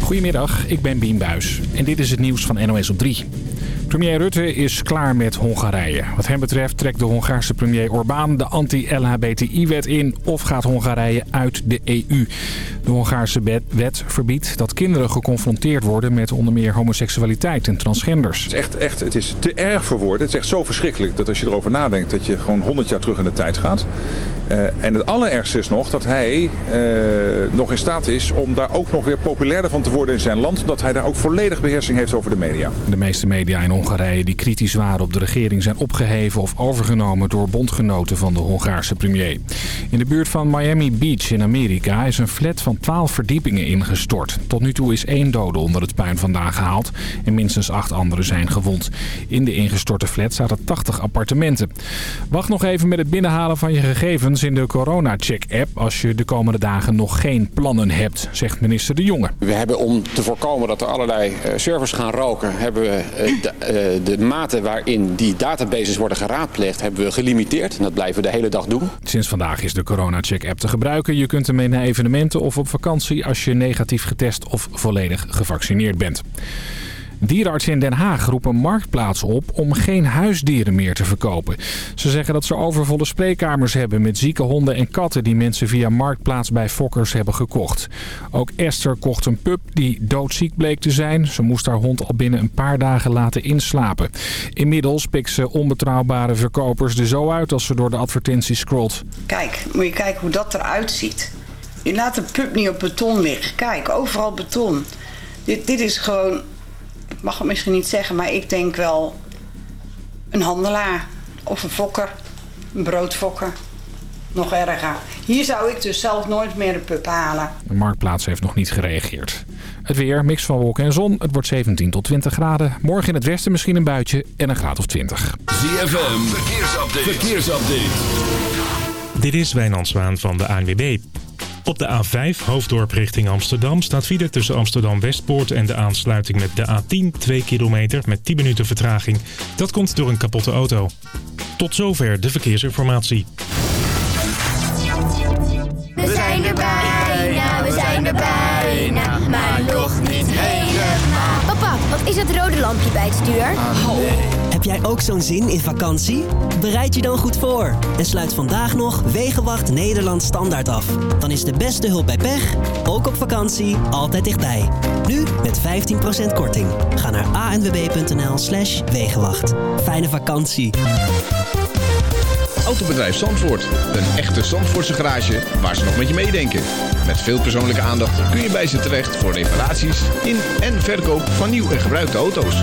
Goedemiddag, ik ben Bien Buis en dit is het nieuws van NOS op 3. Premier Rutte is klaar met Hongarije. Wat hem betreft trekt de Hongaarse premier Orbán de anti-LHBTI-wet in... of gaat Hongarije uit de EU. De Hongaarse wet verbiedt dat kinderen geconfronteerd worden... met onder meer homoseksualiteit en transgenders. Het is echt, echt het is te erg voor woorden. Het is echt zo verschrikkelijk dat als je erover nadenkt... dat je gewoon 100 jaar terug in de tijd gaat. Uh, en het allerergste is nog dat hij uh, nog in staat is om daar ook nog weer populairder van te worden in zijn land. Omdat hij daar ook volledig beheersing heeft over de media. De meeste media in Hongarije die kritisch waren op de regering zijn opgeheven of overgenomen door bondgenoten van de Hongaarse premier. In de buurt van Miami Beach in Amerika is een flat van 12 verdiepingen ingestort. Tot nu toe is één dode onder het puin vandaan gehaald en minstens acht anderen zijn gewond. In de ingestorte flat zaten 80 appartementen. Wacht nog even met het binnenhalen van je gegevens in de corona-check-app als je de komende dagen nog geen plannen hebt, zegt minister De Jonge. We hebben om te voorkomen dat er allerlei servers gaan roken, hebben we de, de mate waarin die databases worden geraadpleegd, hebben we gelimiteerd. En dat blijven we de hele dag doen. Sinds vandaag is de corona-check-app te gebruiken. Je kunt ermee naar evenementen of op vakantie als je negatief getest of volledig gevaccineerd bent. Dierenartsen in Den Haag roepen Marktplaats op om geen huisdieren meer te verkopen. Ze zeggen dat ze overvolle spreekkamers hebben met zieke honden en katten die mensen via Marktplaats bij fokkers hebben gekocht. Ook Esther kocht een pup die doodziek bleek te zijn. Ze moest haar hond al binnen een paar dagen laten inslapen. Inmiddels pikt ze onbetrouwbare verkopers er zo uit als ze door de advertenties scrolt. Kijk, moet je kijken hoe dat eruit ziet. Je laat een pup niet op beton liggen. Kijk, overal beton. Dit, dit is gewoon ik mag het misschien niet zeggen, maar ik denk wel een handelaar of een fokker, een broodfokker. Nog erger. Hier zou ik dus zelf nooit meer een pup halen. De Marktplaats heeft nog niet gereageerd. Het weer, mix van wolken en zon. Het wordt 17 tot 20 graden. Morgen in het westen misschien een buitje en een graad of 20. ZFM, verkeersupdate. verkeersupdate. Dit is Wijnand Zwaan van de ANWB. Op de A5, hoofddorp richting Amsterdam, staat file tussen Amsterdam-Westpoort en de aansluiting met de A10, 2 kilometer met 10 minuten vertraging. Dat komt door een kapotte auto. Tot zover de verkeersinformatie. We zijn er bijna, we zijn er bijna, maar nog niet helemaal. Papa, wat is het rode lampje bij het stuur? Heb jij ook zo'n zin in vakantie? Bereid je dan goed voor en sluit vandaag nog Wegenwacht Nederland Standaard af. Dan is de beste hulp bij pech, ook op vakantie, altijd dichtbij. Nu met 15% korting. Ga naar anwb.nl slash Wegenwacht. Fijne vakantie. Autobedrijf Zandvoort. Een echte Zandvoortse garage waar ze nog met je meedenken. Met veel persoonlijke aandacht kun je bij ze terecht voor reparaties in en verkoop van nieuw en gebruikte auto's.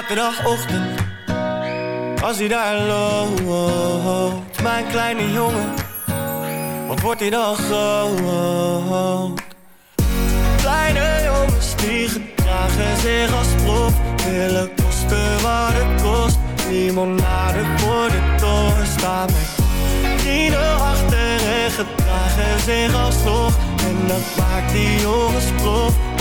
Zaterdagochtend, als hij daar loopt, mijn kleine jongen, wat wordt hij dan groot? Kleine jongens die gedragen zich als prof, willen kosten wat het kost. Limonade voor de toren staan met vrienden achter en gedragen zich alsnog. En dat maakt die jongens prof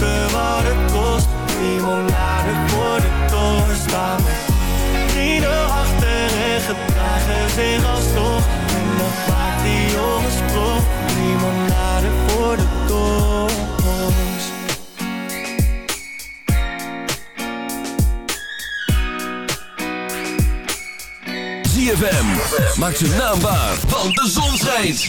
kosten wat het kost. Limonade voor de toren staan vrienden achter en gedragen zich alsnog. En dat maakt die jongens prof. Limonade voor de toren. ZFM. Maak zijn naam waar, want de zon schijnt.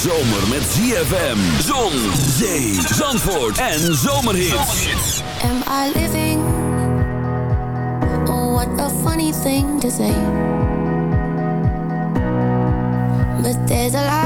zomer met ZFM. Zon, zee, zandvoort en zomerhits. Am I living? Oh, what a funny thing to say. But there's a lot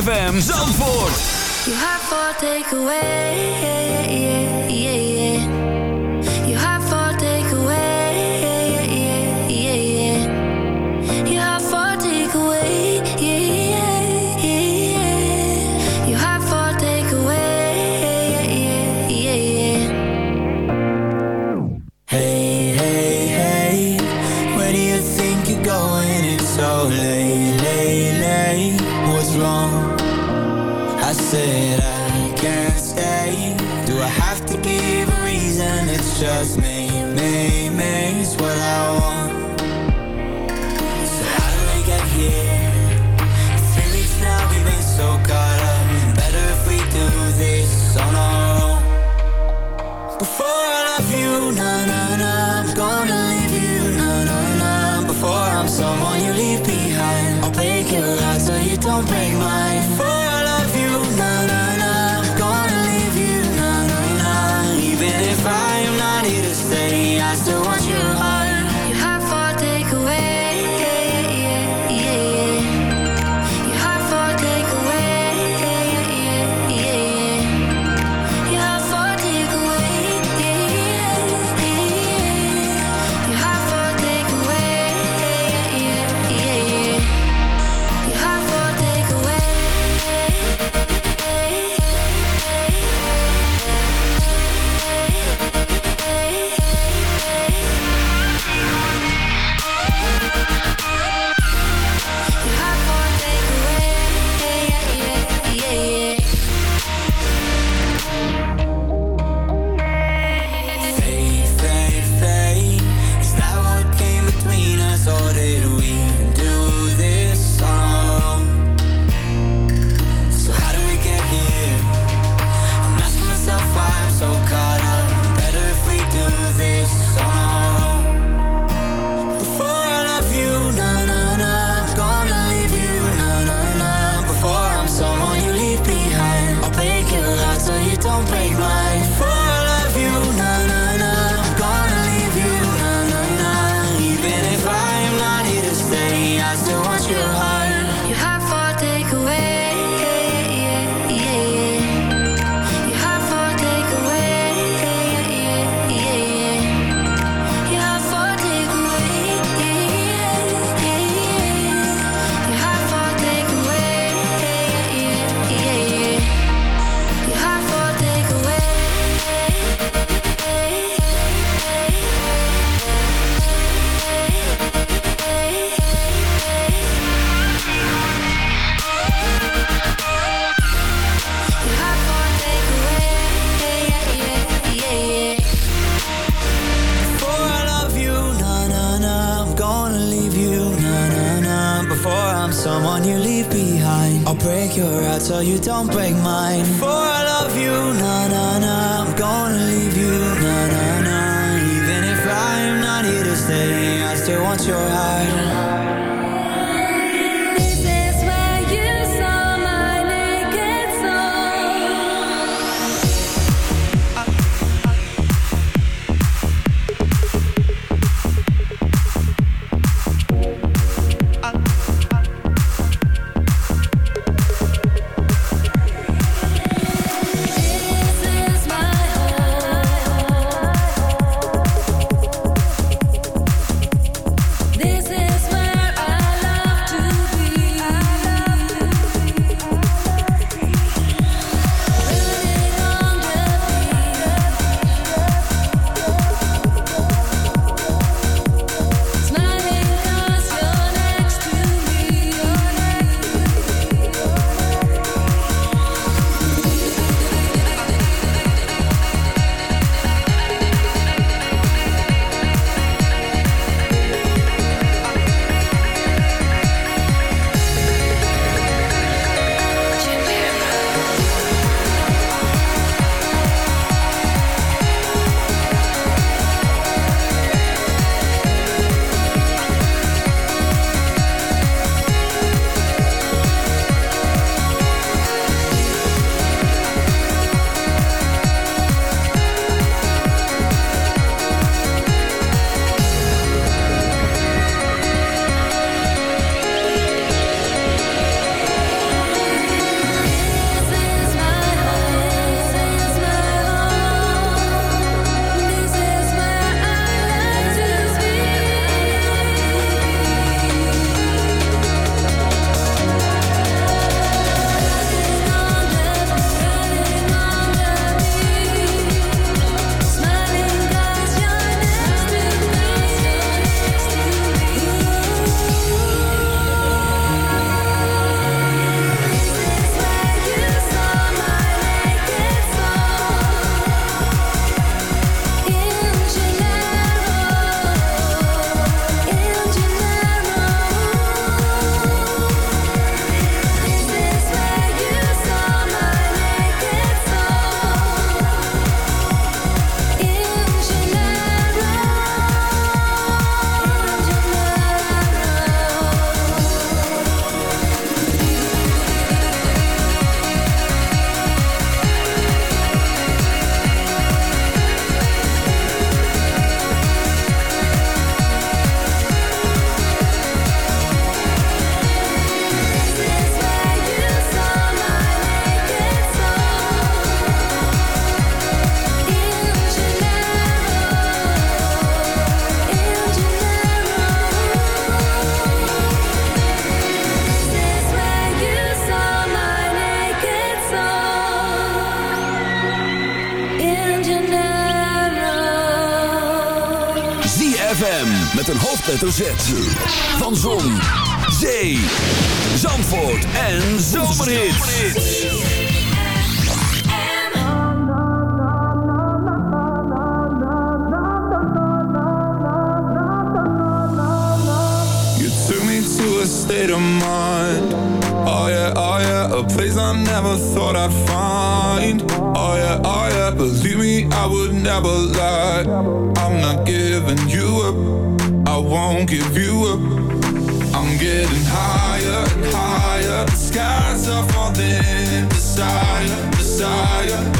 ZFM Zandvoort. You have for takeaway, yeah, yeah, yeah, yeah. you break your heart so you don't break mine. For I love you, na na na I'm gonna leave you, na na na. Even if I'm not here to stay I still want your heart. Hoofdletter Z. Van Zon, Zee, Zandvoort en Zomerhits. You took me to a state of mind. Oh yeah, oh yeah, a place I never thought I'd find. Oh yeah, oh yeah, believe me, I would never lie. I'm not giving you I won't give you up. I'm getting higher and higher. The skies are falling. Desire, desire,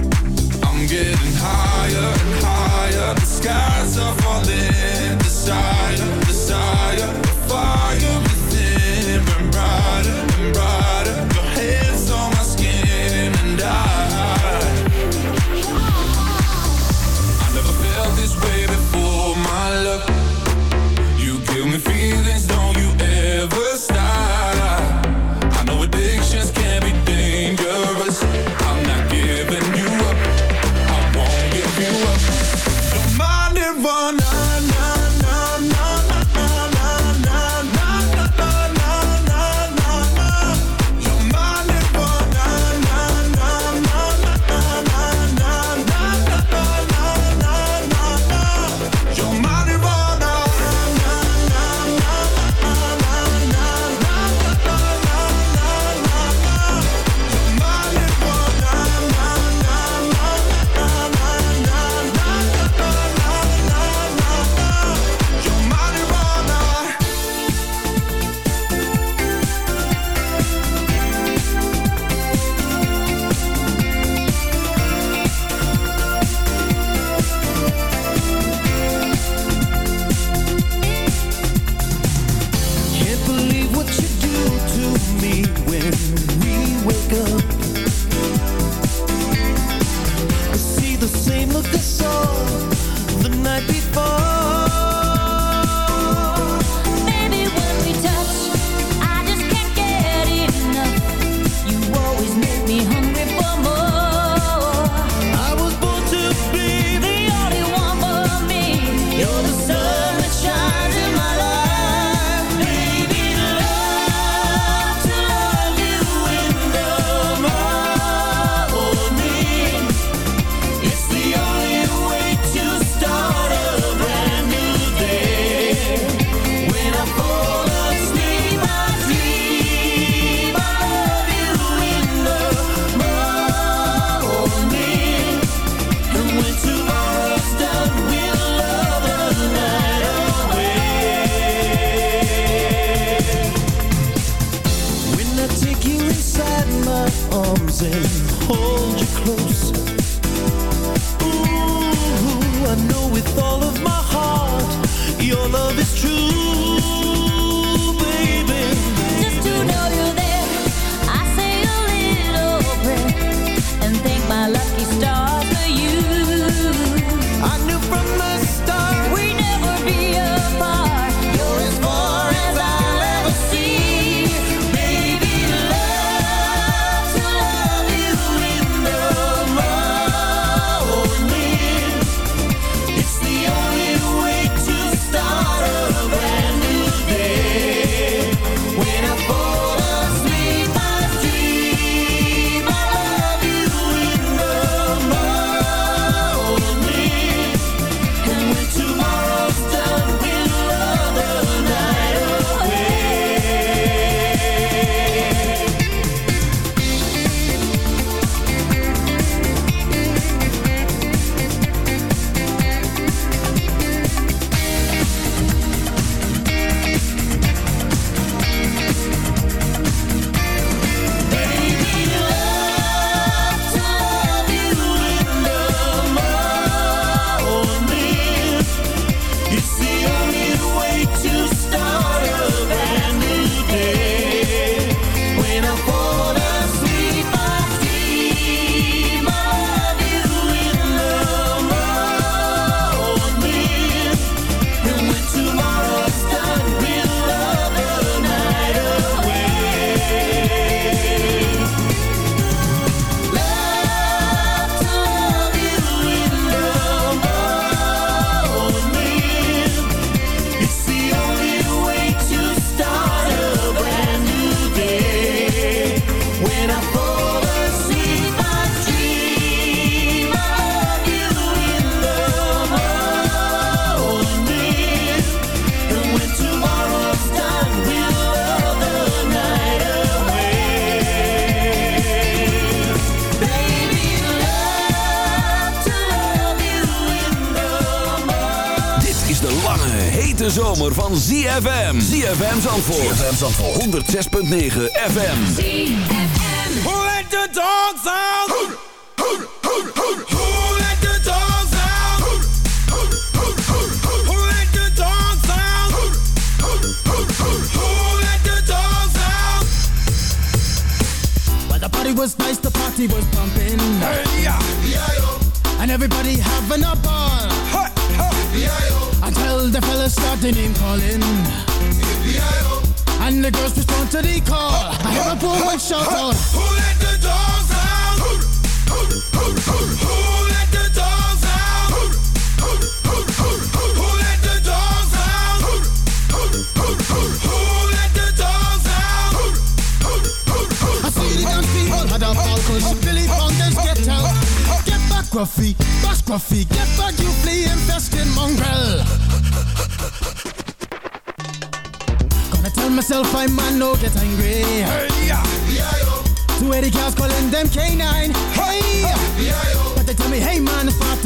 Zandvoort. ZFM Zandvoort. 106.9 FM. Let the dogs out.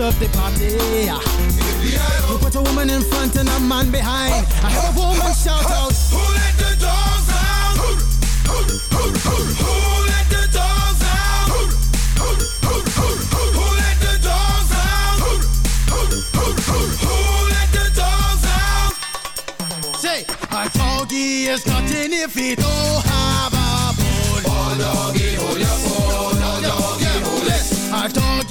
up the party. You put a woman in front and a man behind. I have a woman shout out. Who let the dogs out? Who Who? Who? Who? Who let the dogs out? Who Who? Who? Who? Who let the dogs out? Who let the dogs out? Say, a doggy is nothing if he don't have a bone. Oh, doggy.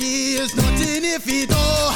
is nothing if at all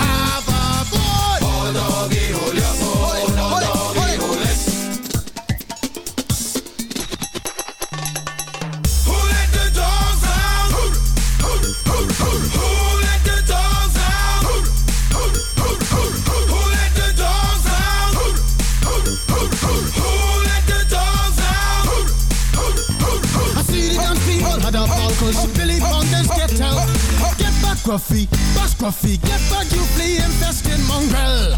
scruffy, pas scruffy. Get back, you flea in mongrel.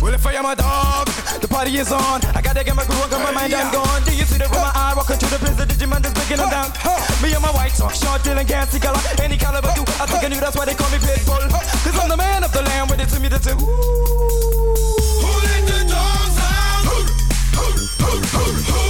Well, if I am a dog, the party is on. I gotta get my groove on, cause my mind, yeah. I'm gone. Do you see the room? My eye walking through the prison, Digimon is breaking them down. Me and my white talk, short, dealing, can't color. Any caliber, you, I think I knew that's why they call me Pitbull. Cause I'm the man of the land, with it to me to do. Who let the dogs out? Who, who, who, who, who?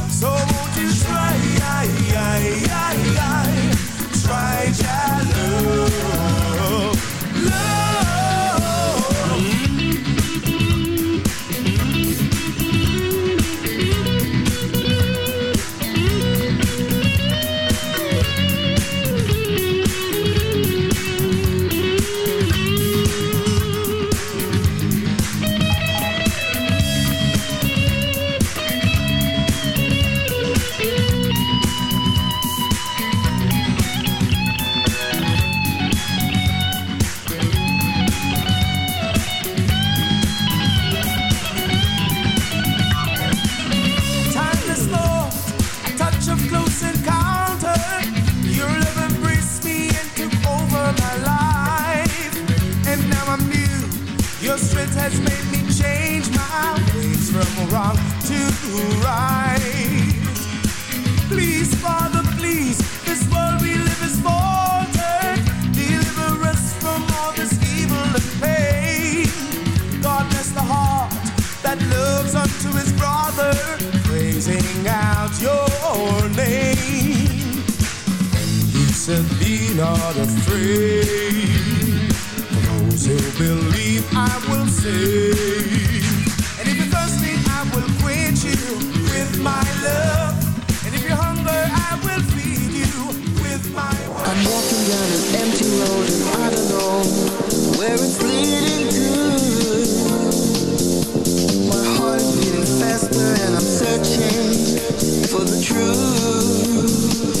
said, be not afraid. For those who believe, I will save. And if you're thirsty, I will quench you with my love. And if you're hungry, I will feed you with my love. I'm walking down an empty road and I don't know where it's leading to. My heart is beating faster and I'm searching for the truth.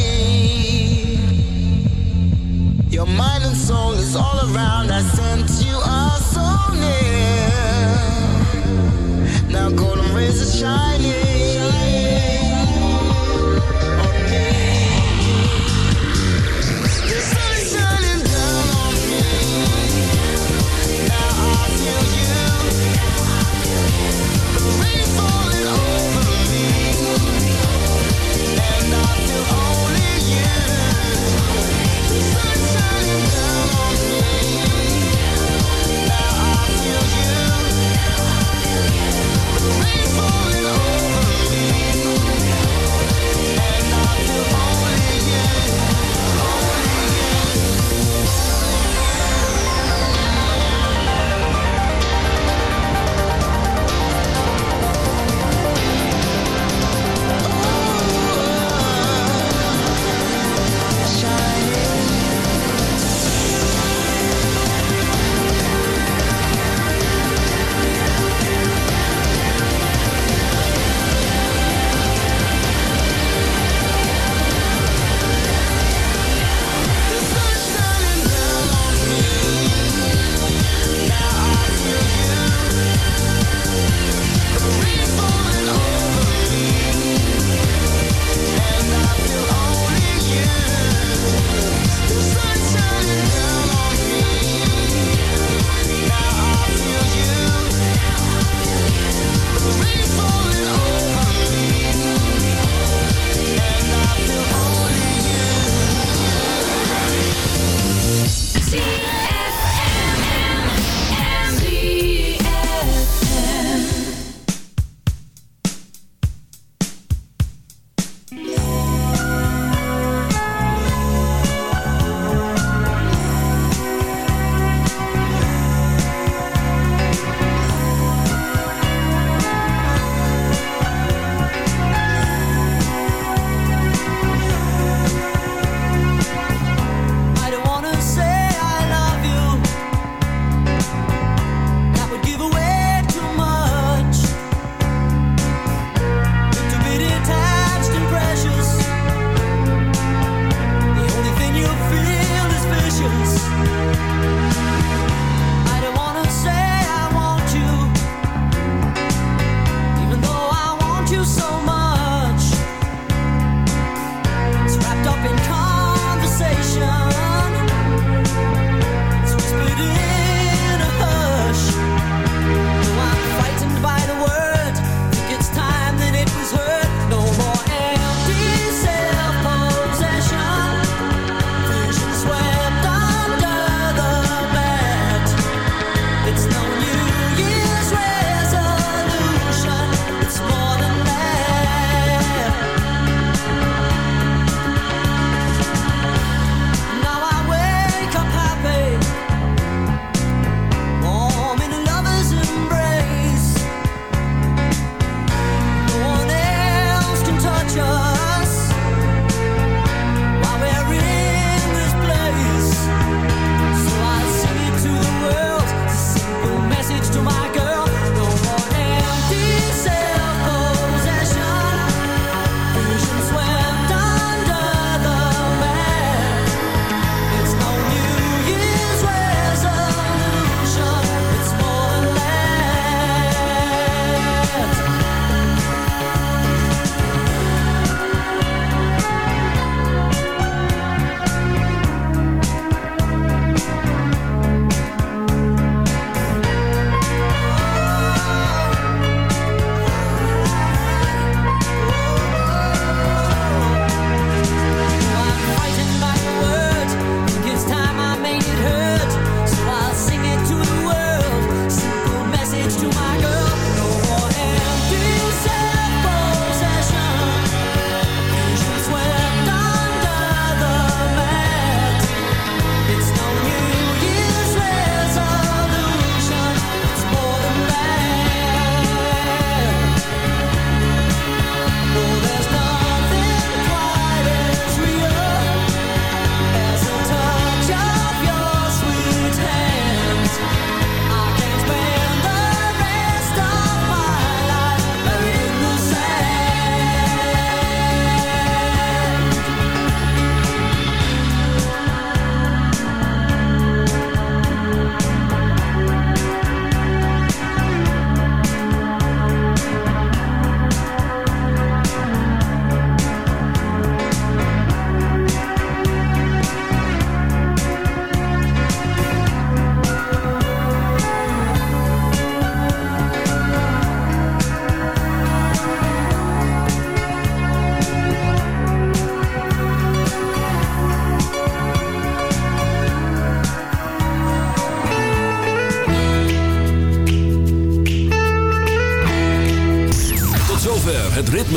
Your mind and soul is all around. I sense you are so near. Now golden rays are shining.